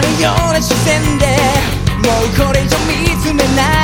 るような視線でもうこれ以上見つめない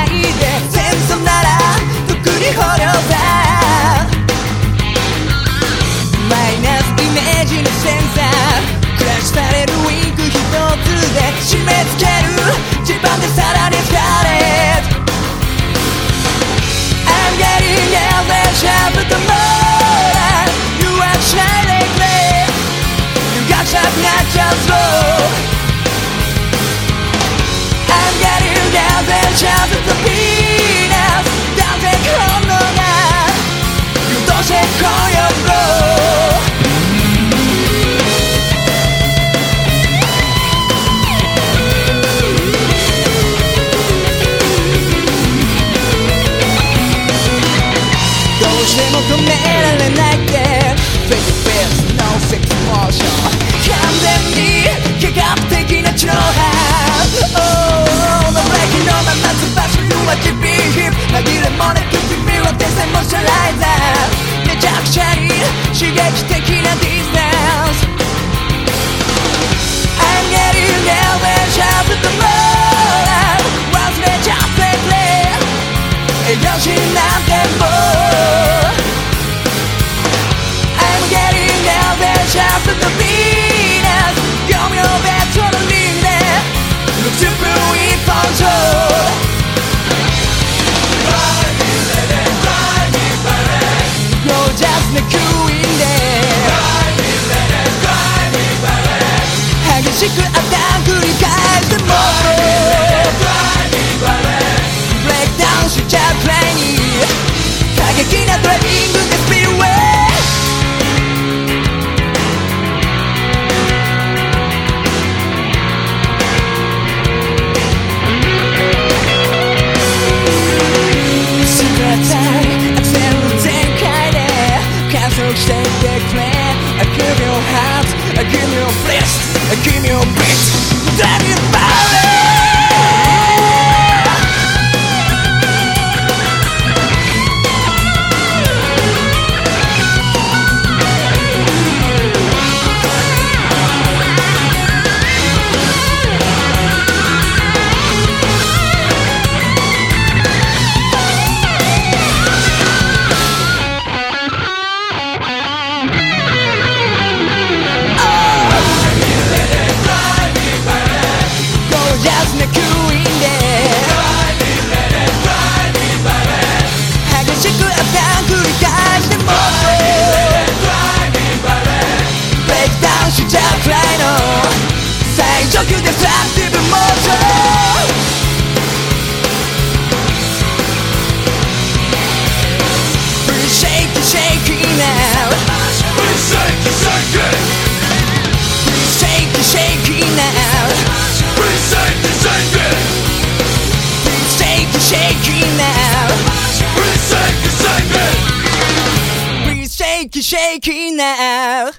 shaky, shaky now.